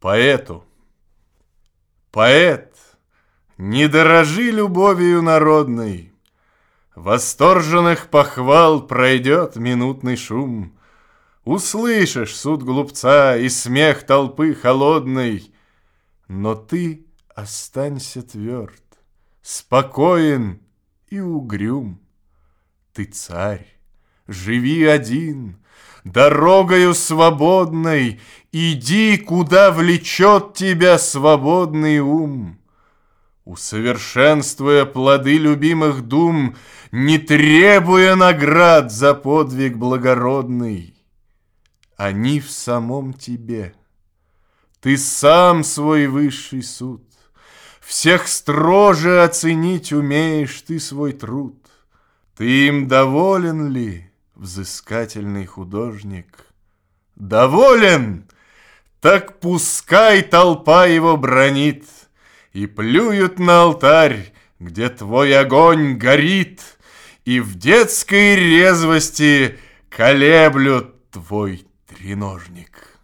Поэту. Поэт, не дорожи любовью народной. Восторженных похвал пройдет минутный шум. Услышишь суд глупца и смех толпы холодной, Но ты останься тверд, спокоен и угрюм. Ты царь, живи один, Дорогою свободной Иди, куда влечет тебя свободный ум. Усовершенствуя плоды любимых дум, Не требуя наград за подвиг благородный, Они в самом тебе. Ты сам свой высший суд, Всех строже оценить умеешь ты свой труд. Ты им доволен ли? Взыскательный художник. Доволен? Так пускай толпа его бронит, И плюют на алтарь, где твой огонь горит, И в детской резвости колеблют твой треножник.